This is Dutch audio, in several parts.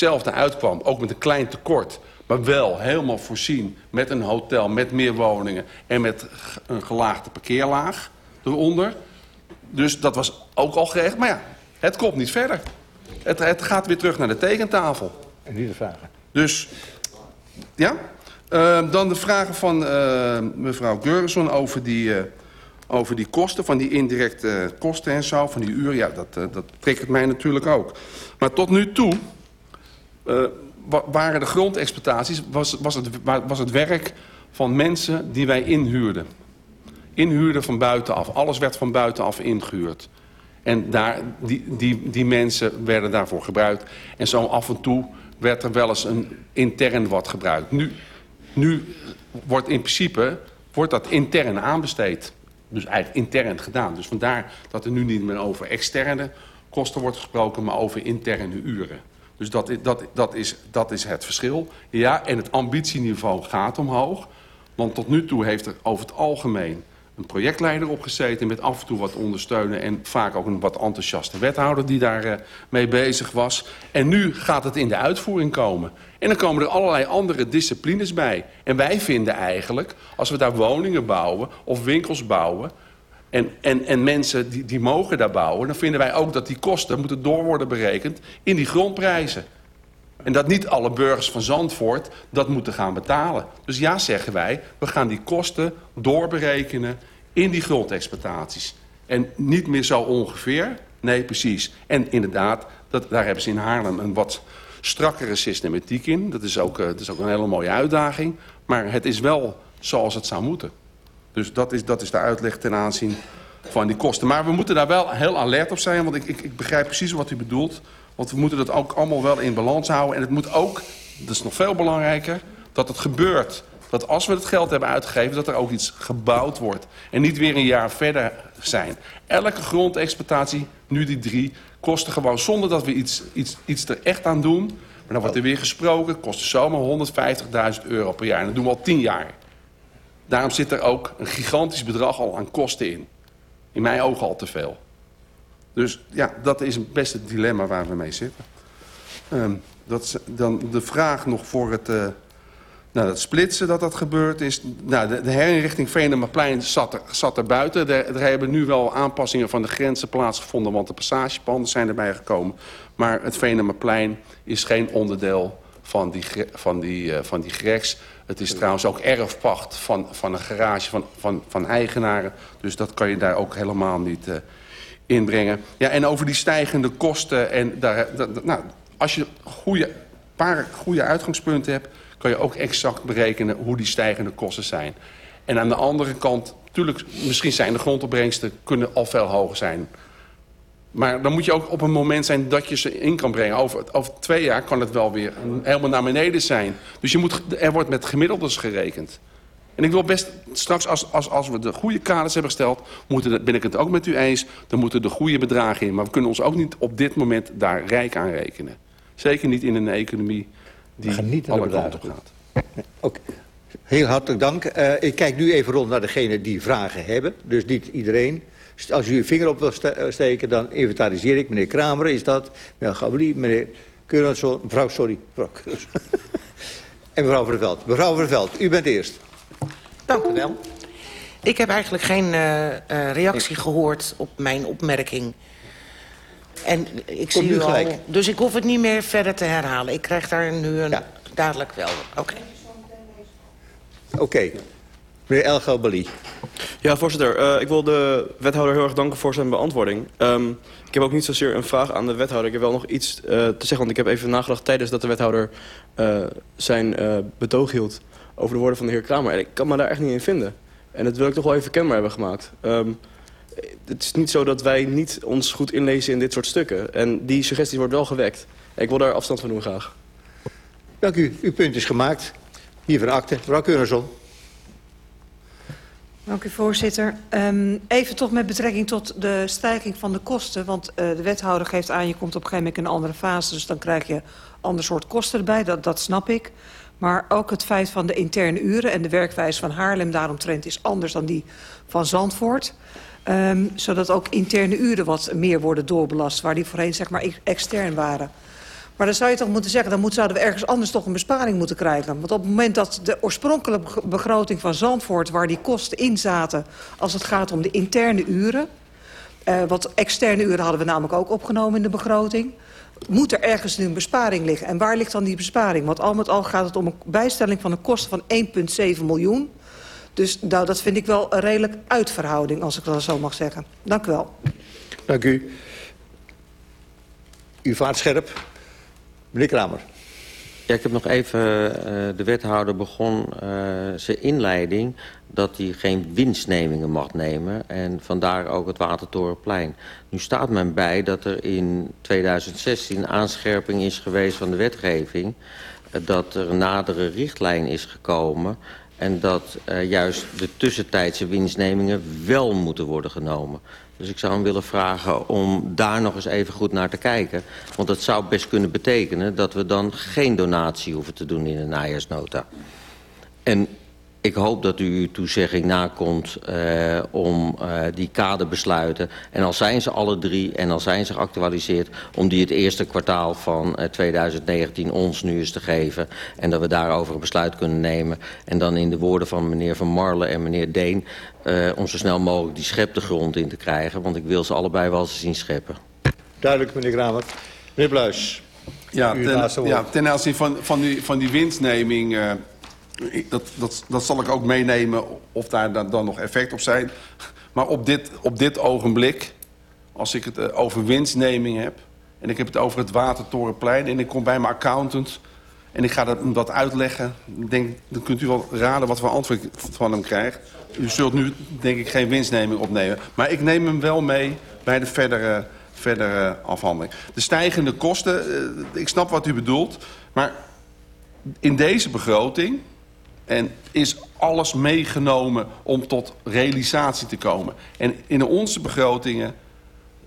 hetzelfde uitkwam, ook met een klein tekort... maar wel helemaal voorzien met een hotel, met meer woningen... en met een gelaagde parkeerlaag eronder. Dus dat was ook al gerecht. Maar ja, het komt niet verder. Het, het gaat weer terug naar de tekentafel. En nu de vragen. Dus, ja. Uh, dan de vragen van uh, mevrouw Geurson over die, uh, over die kosten, van die indirecte kosten en zo, van die uren. Ja, dat, dat prikkelt mij natuurlijk ook. Maar tot nu toe waren de grondexploitaties, was, was, het, was het werk van mensen die wij inhuurden. Inhuurden van buitenaf. Alles werd van buitenaf ingehuurd. En daar, die, die, die mensen werden daarvoor gebruikt. En zo af en toe werd er wel eens een intern wat gebruikt. Nu, nu wordt in principe wordt dat intern aanbesteed. Dus eigenlijk intern gedaan. Dus vandaar dat er nu niet meer over externe kosten wordt gesproken... maar over interne uren. Dus dat, dat, dat, is, dat is het verschil. Ja, en het ambitieniveau gaat omhoog. Want tot nu toe heeft er over het algemeen een projectleider opgezeten... met af en toe wat ondersteunen en vaak ook een wat enthousiaste wethouder... die daar uh, mee bezig was. En nu gaat het in de uitvoering komen. En dan komen er allerlei andere disciplines bij. En wij vinden eigenlijk, als we daar woningen bouwen of winkels bouwen... En, en, en mensen die, die mogen daar bouwen... dan vinden wij ook dat die kosten moeten door worden berekend in die grondprijzen. En dat niet alle burgers van Zandvoort dat moeten gaan betalen. Dus ja, zeggen wij, we gaan die kosten doorberekenen in die grondexploitaties. En niet meer zo ongeveer, nee precies. En inderdaad, dat, daar hebben ze in Haarlem een wat strakkere systematiek in. Dat is, ook, uh, dat is ook een hele mooie uitdaging. Maar het is wel zoals het zou moeten. Dus dat is, dat is de uitleg ten aanzien van die kosten. Maar we moeten daar wel heel alert op zijn, want ik, ik, ik begrijp precies wat u bedoelt. Want we moeten dat ook allemaal wel in balans houden. En het moet ook, dat is nog veel belangrijker, dat het gebeurt. Dat als we het geld hebben uitgegeven, dat er ook iets gebouwd wordt. En niet weer een jaar verder zijn. Elke grondexploitatie, nu die drie, kosten gewoon zonder dat we iets, iets, iets er echt aan doen. Maar dan wordt er weer gesproken, kost zomaar 150.000 euro per jaar. En dat doen we al tien jaar. Daarom zit er ook een gigantisch bedrag al aan kosten in. In mijn ogen al te veel. Dus ja, dat is best het dilemma waar we mee zitten. Um, dat dan de vraag nog voor het, uh, nou, het splitsen dat dat gebeurd is. Nou, de, de herinrichting Venemaplein zat er, zat er buiten. Er, hebben nu wel aanpassingen van de grenzen plaatsgevonden... want de passagepanden zijn erbij gekomen. Maar het Venemaplein is geen onderdeel van die, van die, uh, van die. Het is trouwens ook erfpacht van, van een garage van, van, van eigenaren. Dus dat kan je daar ook helemaal niet... Uh, inbrengen. Ja, en over die stijgende kosten. En daar, nou, als je goede, paar goede uitgangspunten hebt... kan je ook exact berekenen hoe die stijgende kosten zijn. En aan de andere kant, natuurlijk, misschien zijn de grondopbrengsten... kunnen al veel hoger zijn. Maar dan moet je ook op een moment zijn dat je ze in kan brengen. Over, over twee jaar kan het wel weer helemaal naar beneden zijn. Dus je moet, er wordt met gemiddeldes gerekend. En ik wil best straks, als, als, als we de goede kaders hebben gesteld... Moeten, ben ik het ook met u eens, dan moeten de goede bedragen in. Maar we kunnen ons ook niet op dit moment daar rijk aan rekenen. Zeker niet in een economie die niet alle kanten op gaat. Oké. Heel hartelijk dank. Uh, ik kijk nu even rond naar degenen die vragen hebben. Dus niet iedereen. Als u uw vinger op wil eh, steken, dan inventariseer ik. Meneer Kramer is dat. Meneer Gabli, meneer Keurensson. Mevrouw, sorry. Mevrouw en mevrouw Verveld. Mevrouw Verveld, u bent eerst. Dank u wel. Ik heb eigenlijk geen uh, uh, reactie gehoord op mijn opmerking. En ik zie u al, dus ik hoef het niet meer verder te herhalen. Ik krijg daar nu een, ja. dadelijk wel. Oké. Okay. Oké. Okay. Meneer El Bali. Ja, voorzitter. Uh, ik wil de wethouder heel erg danken voor zijn beantwoording. Um, ik heb ook niet zozeer een vraag aan de wethouder. Ik heb wel nog iets uh, te zeggen, want ik heb even nagedacht tijdens dat de wethouder uh, zijn betoog hield over de woorden van de heer Kramer. En ik kan me daar echt niet in vinden. En dat wil ik toch wel even kenbaar hebben gemaakt. Um, het is niet zo dat wij niet ons goed inlezen in dit soort stukken. En die suggesties worden wel gewekt. En ik wil daar afstand van doen graag. Dank u. Uw punt is gemaakt. Hier van akte. Mevrouw. Dank u, voorzitter. Um, even toch met betrekking tot de stijging van de kosten. Want uh, de wethouder geeft aan, je komt op een gegeven moment in een andere fase. Dus dan krijg je ander soort kosten erbij. Dat, dat snap ik. Maar ook het feit van de interne uren en de werkwijze van Haarlem daaromtrent is anders dan die van Zandvoort. Um, zodat ook interne uren wat meer worden doorbelast, waar die voorheen zeg maar extern waren. Maar dan zou je toch moeten zeggen... dan zouden we ergens anders toch een besparing moeten krijgen. Want op het moment dat de oorspronkelijke begroting van Zandvoort... waar die kosten in zaten als het gaat om de interne uren... Uh, wat externe uren hadden we namelijk ook opgenomen in de begroting moet er ergens nu een besparing liggen. En waar ligt dan die besparing? Want al met al gaat het om een bijstelling van een kosten van 1,7 miljoen. Dus nou, dat vind ik wel een redelijk uitverhouding, als ik dat zo mag zeggen. Dank u wel. Dank u. U vaart scherp. Meneer Kramer. Ja, ik heb nog even... Uh, de wethouder begon uh, zijn inleiding dat hij geen winstnemingen mag nemen. En vandaar ook het Watertorenplein. Nu staat men bij dat er in 2016 aanscherping is geweest van de wetgeving... Uh, dat er een nadere richtlijn is gekomen... en dat juist de tussentijdse winstnemingen wel moeten worden genomen. Dus ik zou hem willen vragen om daar nog eens even goed naar te kijken. Want dat zou best kunnen betekenen dat we dan geen donatie hoeven te doen in de najaarsnota. En ik hoop dat u uw toezegging nakomt uh, om uh, die kaderbesluiten... en al zijn ze alle drie en al zijn ze geactualiseerd... om die het eerste kwartaal van uh, 2019 ons nu eens te geven... en dat we daarover een besluit kunnen nemen. En dan in de woorden van meneer Van Marle en meneer Deen... om zo snel mogelijk die schep de grond in te krijgen... want ik wil ze allebei wel eens zien scheppen. Duidelijk, meneer Kramer. Meneer Bluis. Ja, ten, ja, ten aanzien van, van, die, van die winstneming dat, dat, dat zal ik ook meenemen of daar dan, dan nog effect op zijn. Maar op dit, op dit ogenblik, als ik het uh, over winstneming heb... en ik heb het over het Watertorenplein... en ik kom bij mijn accountant en ik ga dat, dat uitleggen... Denk, dan kunt u wel raden wat voor antwoord ik van hem krijg. U zult nu, denk ik, geen winstneming opnemen. Maar ik neem hem wel mee bij de verdere, verdere afhandeling. De stijgende kosten, uh, ik snap wat u bedoelt... maar in deze begroting en is alles meegenomen om tot realisatie te komen. En in onze begrotingen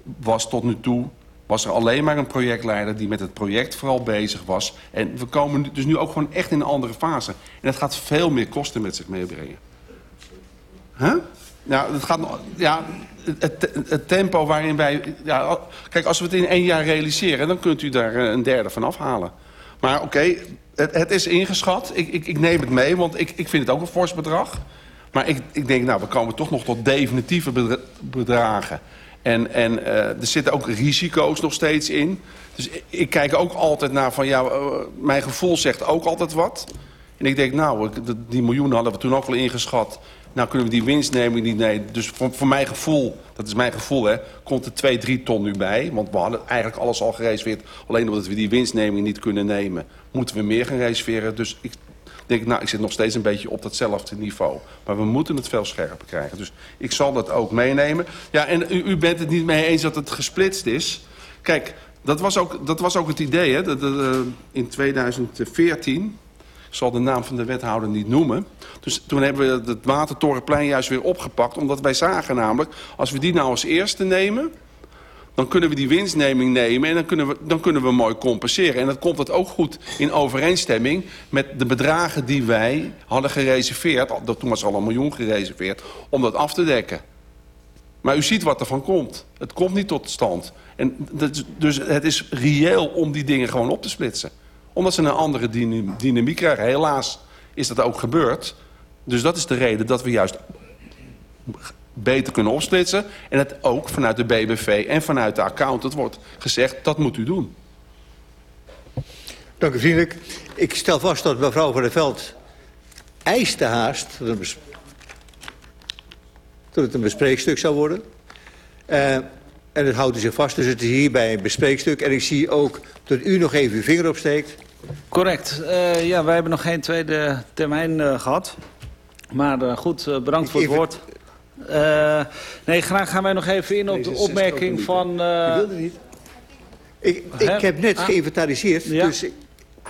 was tot nu toe was er alleen maar een projectleider die met het project vooral bezig was. En we komen dus nu ook gewoon echt in een andere fase. En dat gaat veel meer kosten met zich meebrengen. Huh? Nou, het gaat ja, het, tempo waarin wij... Ja, kijk, als we het in één jaar realiseren... dan kunt u daar een derde van afhalen. Maar oké, het, het, is ingeschat. Ik, ik, ik, neem het mee, want ik, ik vind het ook een fors bedrag. Maar ik, ik denk, nou, we komen toch nog tot definitieve bedragen. En, en uh, er zitten ook risico's nog steeds in. Dus ik, kijk ook altijd naar van, ja, uh, mijn gevoel zegt ook altijd wat. En ik denk, nou, die miljoenen hadden we toen ook wel ingeschat. Nou kunnen we die winstneming niet nemen. Dus voor, mijn gevoel, dat is mijn gevoel, hè, komt er 2, 3 ton nu bij. Want we hadden eigenlijk alles al gereserveerd. Alleen omdat we die winstneming niet kunnen nemen, moeten we meer gaan reserveren. Dus ik denk, nou, ik zit nog steeds een beetje op datzelfde niveau. Maar we moeten het veel scherper krijgen. Dus ik zal dat ook meenemen. Ja, en u, u bent het niet mee eens dat het gesplitst is. Kijk, dat was ook, dat was ook het idee, hè. Dat, uh, in 2014 ik zal de naam van de wethouder niet noemen. Dus toen hebben we het Watertorenplein juist weer opgepakt. Omdat wij zagen namelijk, als we die nou als eerste nemen... dan kunnen we die winstneming nemen en dan kunnen we, dan kunnen we mooi compenseren. En dan komt het ook goed in overeenstemming met de bedragen die wij hadden gereserveerd. Toen was al een miljoen gereserveerd, om dat af te dekken. Maar u ziet wat er van komt. Het komt niet tot stand. En dus het is reëel om die dingen gewoon op te splitsen omdat ze een andere dynamiek krijgen. Helaas is dat ook gebeurd. Dus dat is de reden dat we juist beter kunnen opsplitsen. En het ook vanuit de BBV en vanuit de accountant wordt gezegd... dat moet u doen. Dank u vriendelijk. Ik stel vast dat mevrouw van der Veld eiste haast... dat het een bespreekstuk zou worden. Uh, en het houdt u zich vast, dus het is hierbij een bespreekstuk. En ik zie ook dat u nog even uw vinger opsteekt. Correct. Uh, ja, wij hebben nog geen tweede termijn uh, gehad. Maar uh, goed, bedankt voor het even... woord. nee, graag gaan wij nog even in op de opmerking van... Je wilde niet. Ik, ik heb net ah. geïnventariseerd, ja. dus...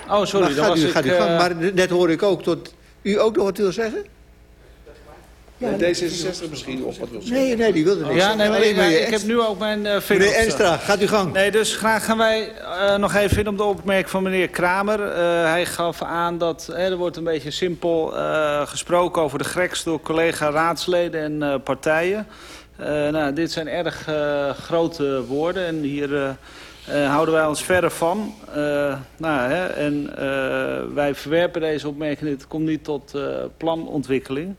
Oh, sorry. Maar, gaat u, ik, gaat u gang, maar net hoor ik ook dat u ook nog wat wil zeggen. Ja, D66 misschien of wat wil zeggen. Nee, nee, die wilde niks. Ja, nee, maar, ik, ik heb nu ook mijn uh, vinger Meneer Enstra, gaat u gang. Nee, dus graag gaan wij uh, nog even in op de opmerking van meneer Kramer. Uh, hij gaf aan dat er wordt een beetje simpel gesproken over de greks door collega-raadsleden en partijen. nou, dit zijn erg grote woorden en hier uh, houden wij ons verder van. Uh, nou, hè, en uh, wij verwerpen deze opmerking. Het komt niet tot planontwikkeling.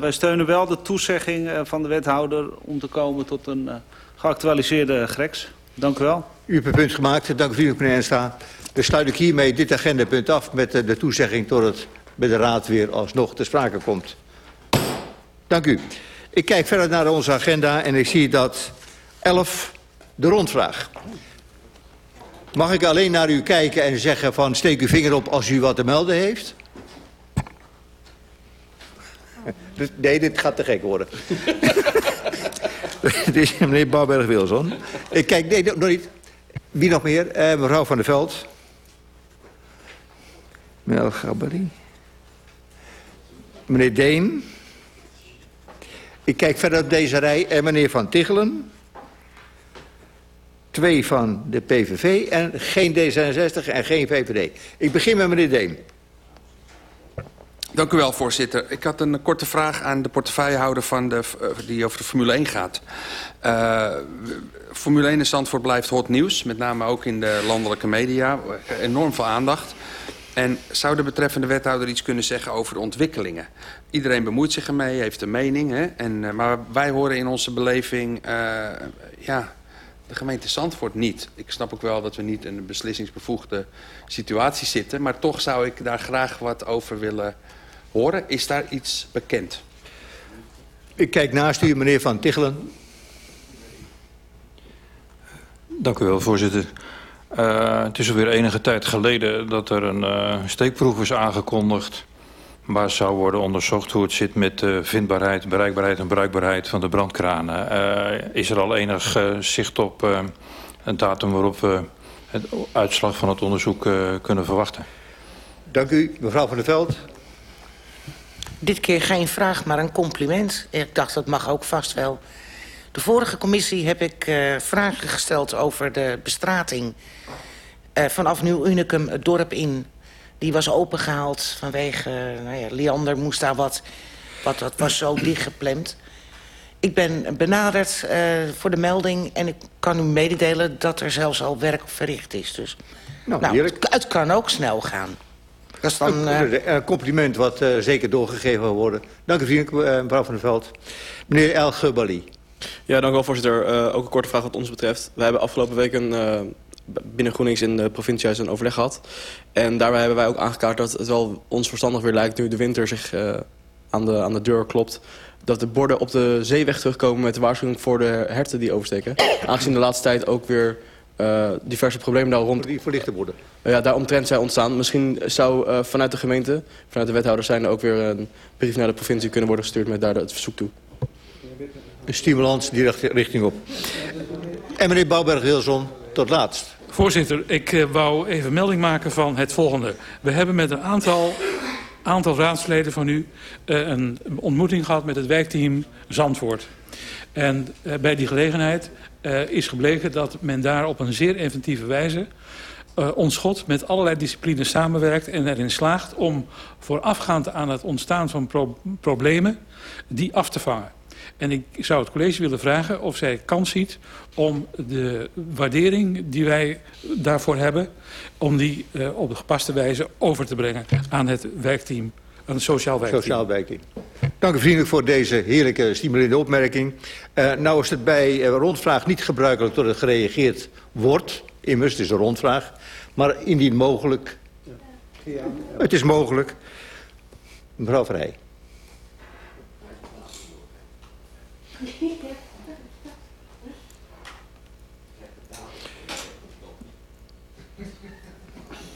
Wij steunen wel de toezegging van de wethouder om te komen tot een geactualiseerde GREX. Dank u wel. U hebt een punt gemaakt. Dank u meneer Ensta. Dan sluit ik hiermee dit agendapunt af met de toezegging tot het bij de Raad weer alsnog te sprake komt. Dank u. Ik kijk verder naar onze agenda en ik zie dat 11 de rondvraag. Mag ik alleen naar u kijken en zeggen van steek uw vinger op als u wat te melden heeft? Nee, dit gaat te gek worden. Dit is meneer Bouwberg-Wilson. Ik kijk, nee, nog niet. Wie nog meer? Eh, mevrouw van der Veld. Mel Gabari. Meneer Deen. Ik kijk verder op deze rij. En meneer Van Tichelen. Twee van de PVV en geen D66 en geen VVD. Ik begin met meneer Deen. Dank u wel, voorzitter. Ik had een korte vraag aan de portefeuillehouder van de, uh, die over de Formule 1 gaat. Uh, Formule 1 in Zandvoort blijft hot nieuws, met name ook in de landelijke media. Enorm veel aandacht. En zou de betreffende wethouder iets kunnen zeggen over de ontwikkelingen? Iedereen bemoeit zich ermee, heeft een mening. Hè? En, uh, maar wij horen in onze beleving... ja, de gemeente Zandvoort niet. Ik snap ook wel dat we niet in een beslissingsbevoegde situatie zitten... maar toch zou ik daar graag wat over willen horen. Is daar iets bekend? Ik kijk naast u, meneer Van Tichelen. Dank u wel, voorzitter. Uh, het is alweer enige tijd geleden dat er een uh, steekproef is aangekondigd... waar zou worden onderzocht hoe het zit met de vindbaarheid, bereikbaarheid en bruikbaarheid van de brandkranen. Uh, is er al enig zicht op een datum waarop we het uitslag van het onderzoek kunnen verwachten? Dank u, mevrouw van der Veld. Dit keer geen vraag, maar een compliment. Ik dacht, dat mag ook vast wel. De vorige commissie heb ik uh, vragen gesteld over de bestrating... Uh, vanaf Nieuw Unicum het dorp in. Die was opengehaald vanwege... Uh, nou ja, Liander moest daar wat... wat dat was zo dichtgeplemd. Ik ben benaderd voor de melding... en ik kan u mededelen dat er zelfs al werk verricht is. Dus, nou, nou het, het kan ook snel gaan. Dat is dan, uh... Een compliment wat uh, zeker doorgegeven wil worden. Dank u vriendelijk, uh, mevrouw van der Veld. Meneer El Gebali. Ja, dank u wel, voorzitter. ook een korte vraag wat ons betreft. We hebben afgelopen week een, binnen GroenLinks in de provinciehuis een overleg gehad. En daarbij hebben wij ook aangekaart dat het wel ons verstandig weer lijkt... nu de winter zich aan, de, aan de deur klopt dat de borden op de zeeweg terugkomen met de waarschuwing voor de herten die oversteken. Aangezien de laatste tijd ook weer uh, diverse problemen daar rond... Die verlichte worden. Uh, ja, daar omtrent zijn ontstaan. Misschien zou uh, vanuit de gemeente, vanuit de wethouder... zijn er ook weer een brief naar de provincie kunnen worden gestuurd... met daar het verzoek toe. Een stimulans die richting op. En meneer Bouwberg-Wilson, tot laatst. Voorzitter, ik uh, wou even melding maken van het volgende. We hebben met een aantal, aantal raadsleden van u... Uh, een ontmoeting gehad met het wijkteam Zandvoort. En uh, bij die gelegenheid uh, is gebleken dat men daar op een zeer inventieve wijze uh, ons God met allerlei disciplines samenwerkt en erin slaagt om voorafgaand aan het ontstaan van pro problemen die af te vangen. En ik zou het college willen vragen of zij kans ziet om de waardering die wij daarvoor hebben... om die uh, op de gepaste wijze over te brengen aan het werkteam een sociaal wijkteam. Sociaal wijkteam. Dank u vriendelijk voor deze heerlijke stimulerende opmerking. Uh, nou is het bij uh, rondvraag niet gebruikelijk dat er gereageerd wordt. Immers, het is een rondvraag. Maar indien mogelijk... Ja. Het is mogelijk. Mevrouw Vrij.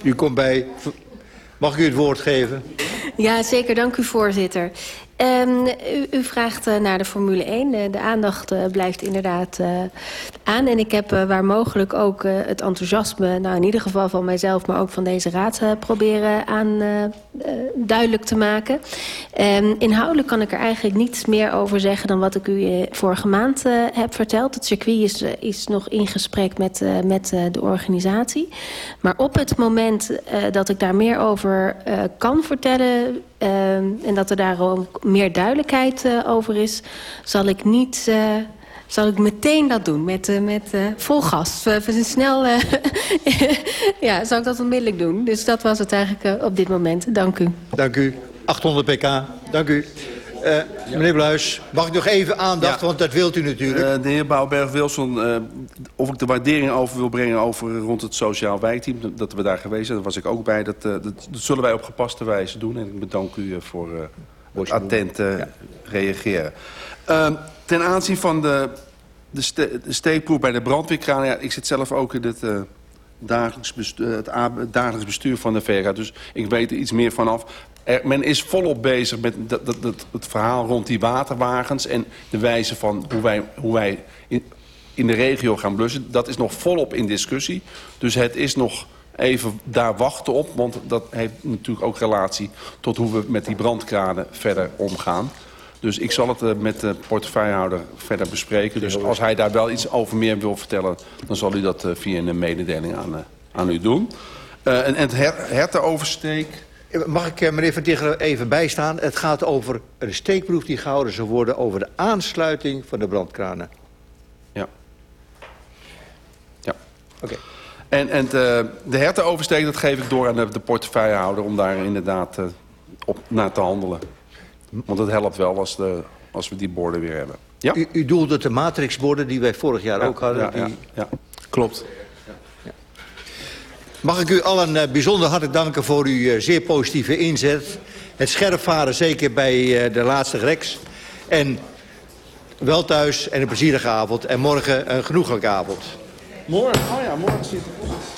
U komt bij... Mag ik u het woord geven? Ja, zeker. Dank u, voorzitter. Um, u, u, vraagt uh, naar de Formule 1. De, de aandacht uh, blijft inderdaad aan. En ik heb waar mogelijk ook het enthousiasme... nou in ieder geval van mijzelf, maar ook van deze raad... proberen aan duidelijk te maken. Um, inhoudelijk kan ik er eigenlijk niets meer over zeggen... dan wat ik u vorige maand heb verteld. Het circuit is, is nog in gesprek met, met de organisatie. Maar op het moment dat ik daar meer over kan vertellen... Uh, en dat er daar ook meer duidelijkheid uh, over is... zal ik niet uh, zal ik meteen dat doen. Met, uh, met vol gas. Snel... Ja, zal ik dat onmiddellijk doen. Dus dat was het eigenlijk op dit moment. Dank u. Dank u. 800 pk. Dank u. Uh, meneer Bluis, mag ik nog even aandacht, ja. want dat wilt u natuurlijk. Uh, de heer Bouwberg-Wilson, uh, of ik de waardering over wil brengen over rond het sociaal wijkteam, dat we daar geweest zijn, daar was ik ook bij. Dat, dat, dat, zullen wij op gepaste wijze doen en ik bedank u voor het attent ja. reageren. Ehm, ten aanzien van de, de, ste de steekproef bij de brandweerkraan, ja, ik zit zelf ook in het dagelijks bestuur, het, dagelijks bestuur van de VERA. Dus ik weet er iets meer vanaf. Er, men is volop bezig met dat, het verhaal rond die waterwagens... en de wijze van hoe wij, hoe wij in, in de regio gaan blussen. Dat is nog volop in discussie. Dus het is nog even daar wachten op. Want dat heeft natuurlijk ook relatie tot hoe we met die brandkranen verder omgaan. Dus ik zal het met de portefeuillehouder verder bespreken. Dus als hij daar wel iets over meer wil vertellen... dan zal hij dat via een mededeling aan, aan u doen. En, en het her hertenoversteek... Mag ik meneer Van Tichelen even bijstaan? Het gaat over een steekproef die gehouden zou worden... over de aansluiting van de brandkranen. Ja. Ja. Oké. Okay. En, en de, de hertenoversteek, dat geef ik door aan de, de portefeuillehouder... om daar inderdaad uh, op naar te handelen. Want het helpt wel als, de, als we die borden weer hebben. Ja? U, u doelde de matrixborden die wij vorig jaar ja, ook hadden. Ja, die... ja, ja. klopt. Mag ik u allen uh, bijzonder hartelijk danken voor uw uh, zeer positieve inzet. Het scherp varen zeker bij uh, de laatste greks. En wel thuis en een plezierige avond. En morgen een genoeglijke avond. Morgen? Oh ja, morgen zit het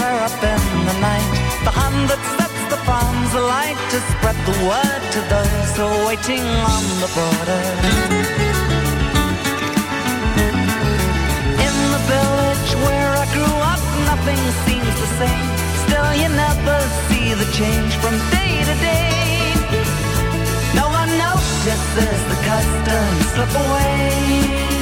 up in the night. The hand that sets the farms alight to spread the word to those who are waiting on the border. In the village where I grew up, nothing seems the same. Still, you never see the change from day to day. No one notices the customs slip away.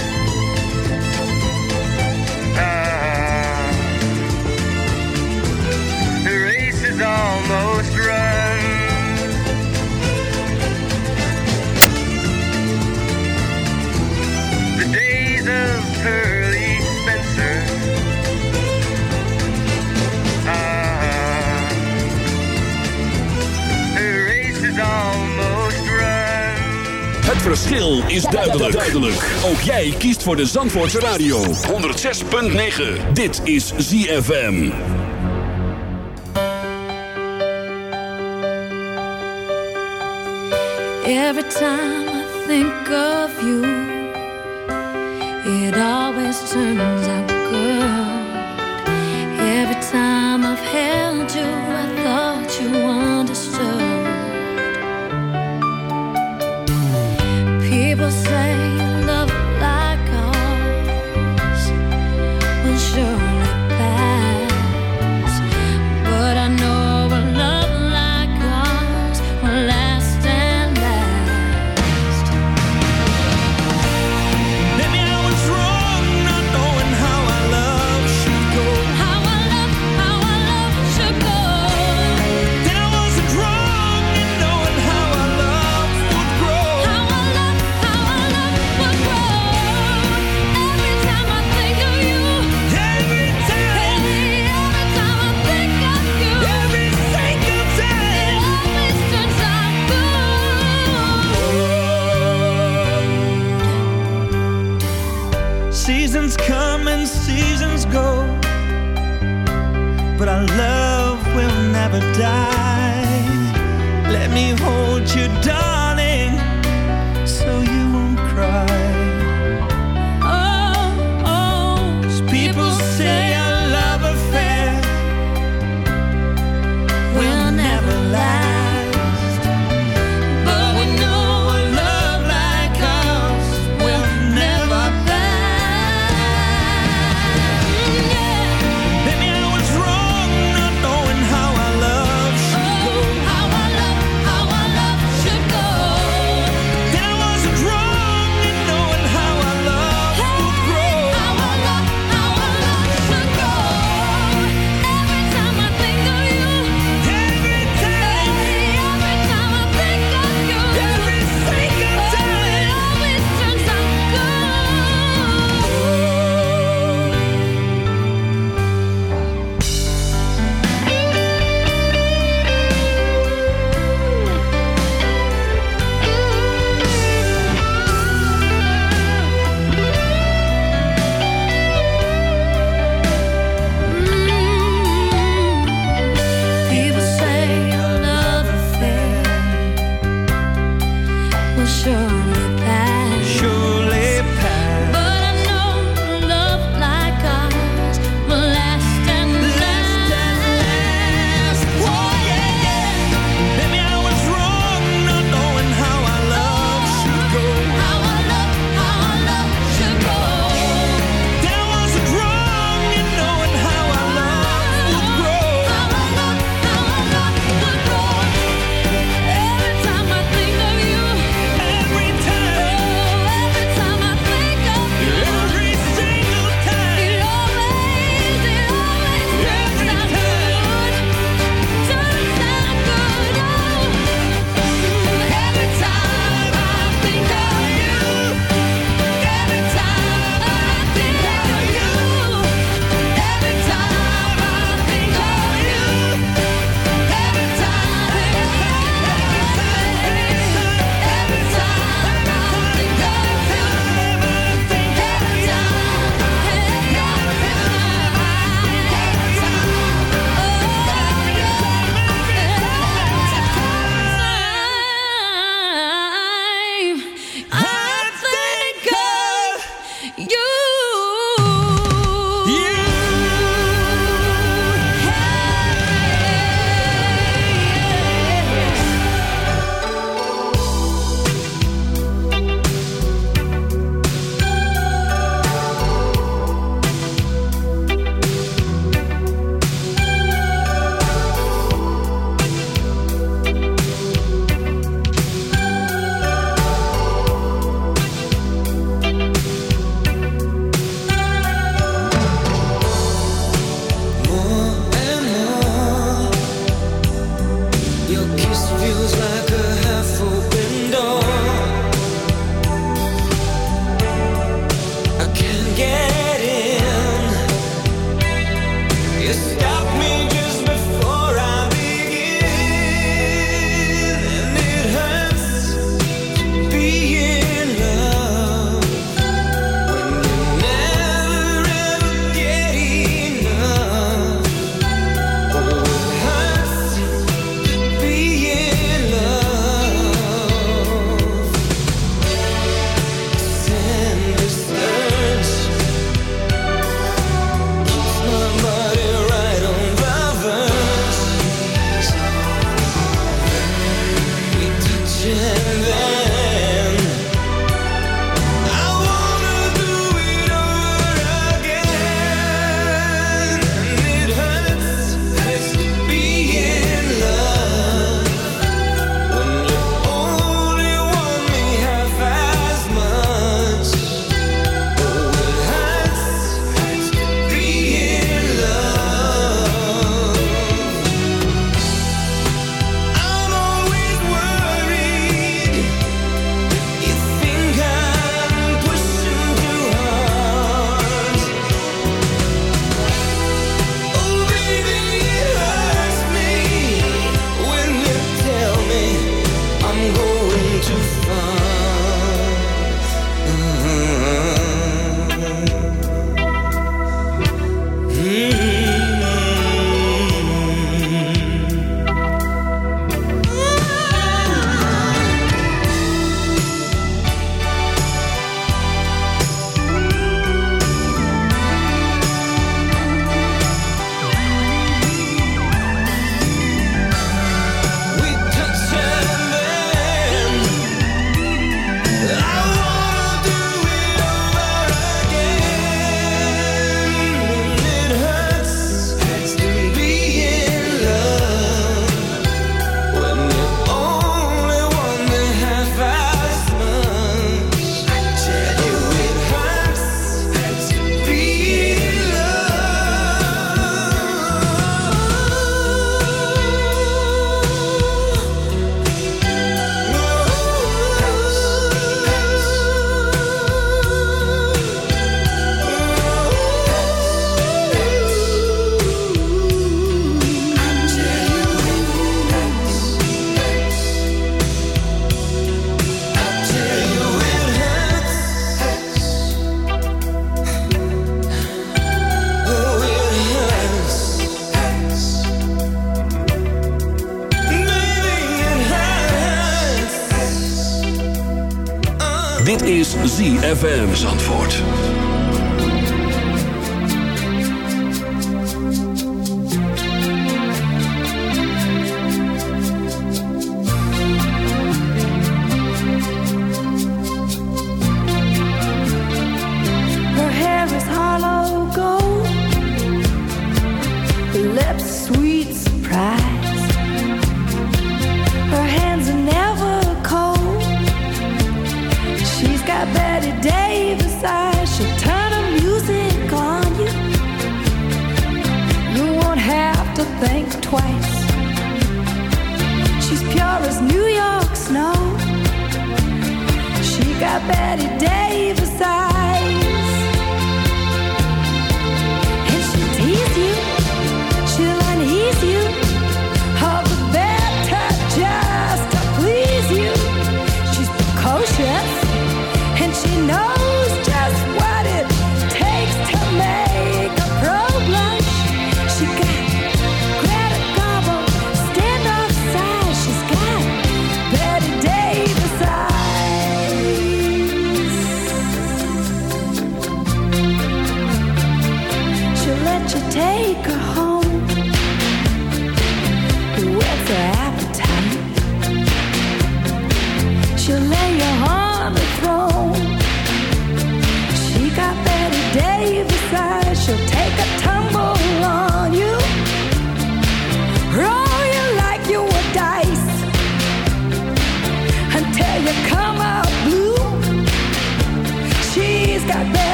Verschil is duidelijk. duidelijk. Ook jij kiest voor de Zandvoortse Radio. 106.9. Dit is ZFM. Every time I think of you It always turns out good Every time I've held you I Say.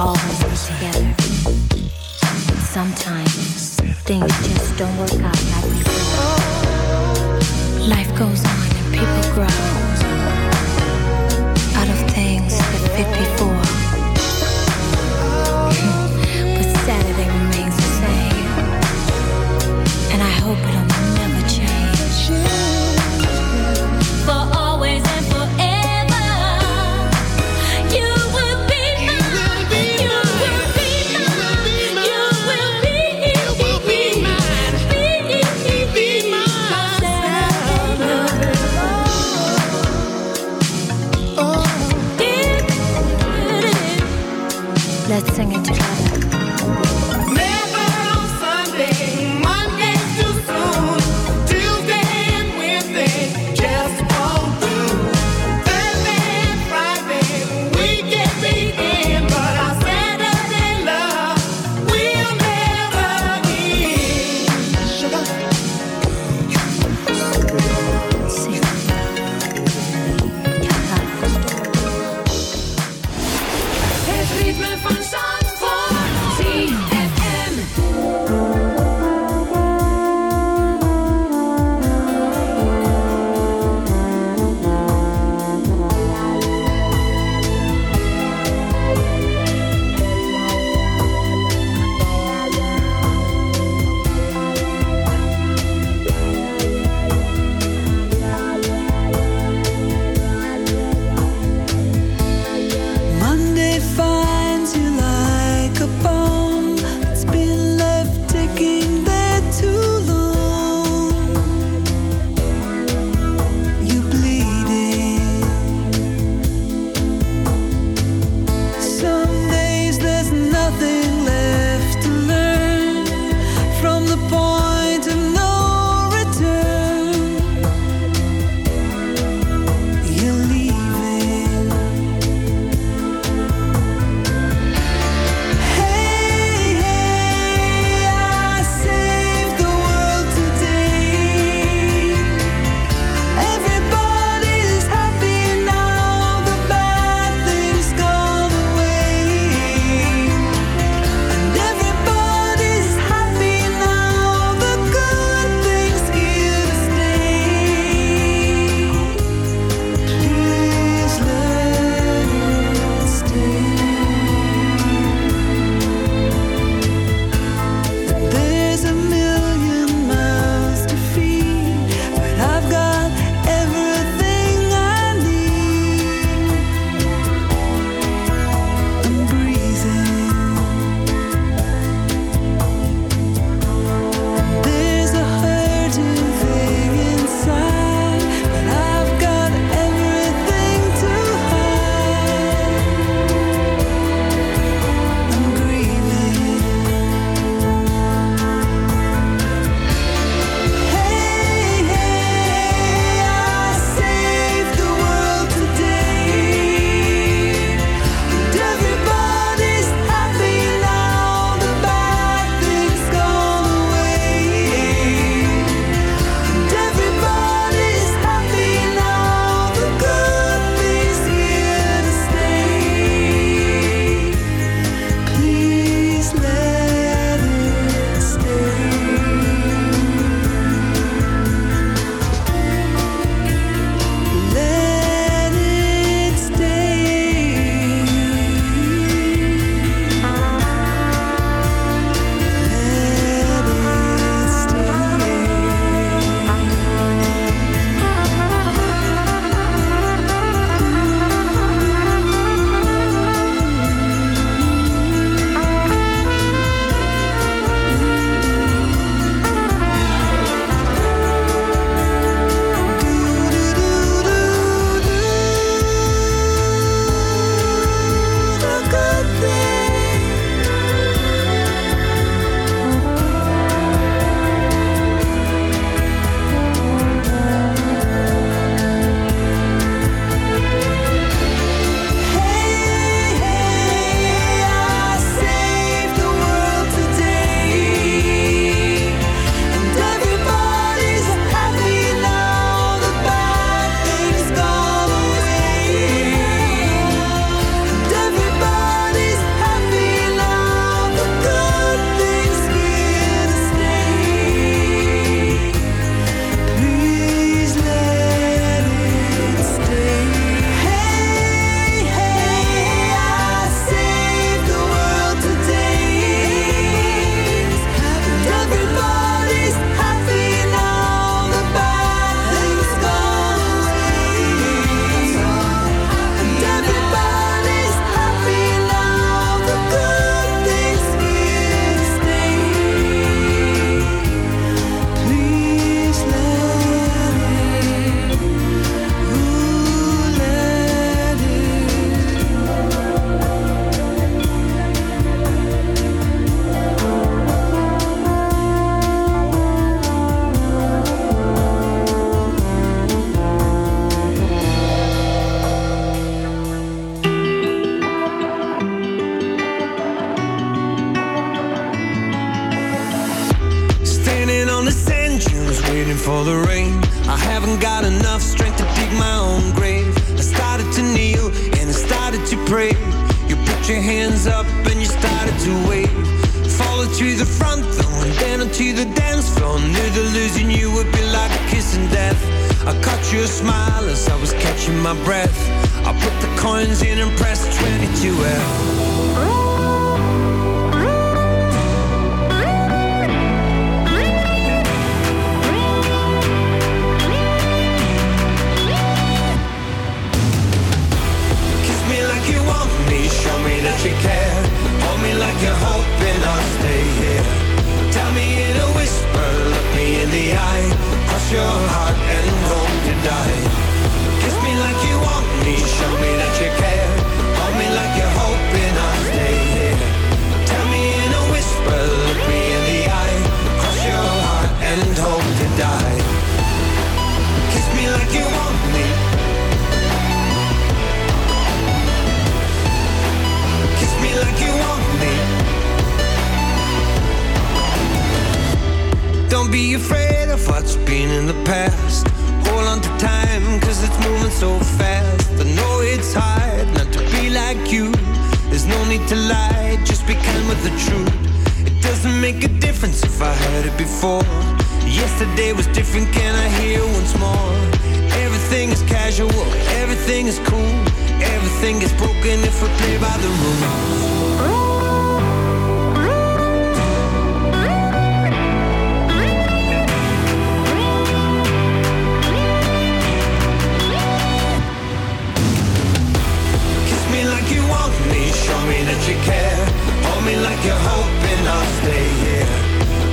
always together. Sometimes things just don't work out like before. Life goes on and people grow out of things that fit before. with the truth. It doesn't make a difference if I heard it before. Yesterday was different, can I hear once more? Everything is casual, everything is cool. Everything is broken if we play by the rules. Kiss me like you want me. Show me that you care me like you're hoping I'll stay here.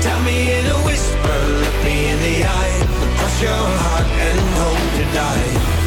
Tell me in a whisper, look me in the eye. Cross your heart and hope to die.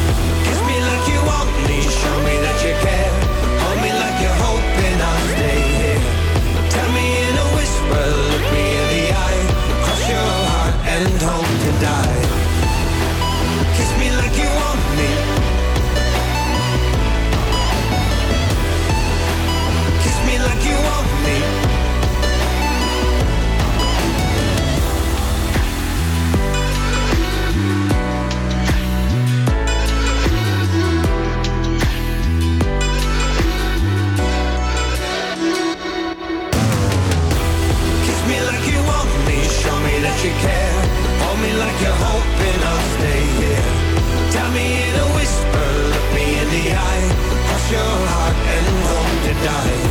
me in a whisper, look me in the eye, cross your heart and hope to die.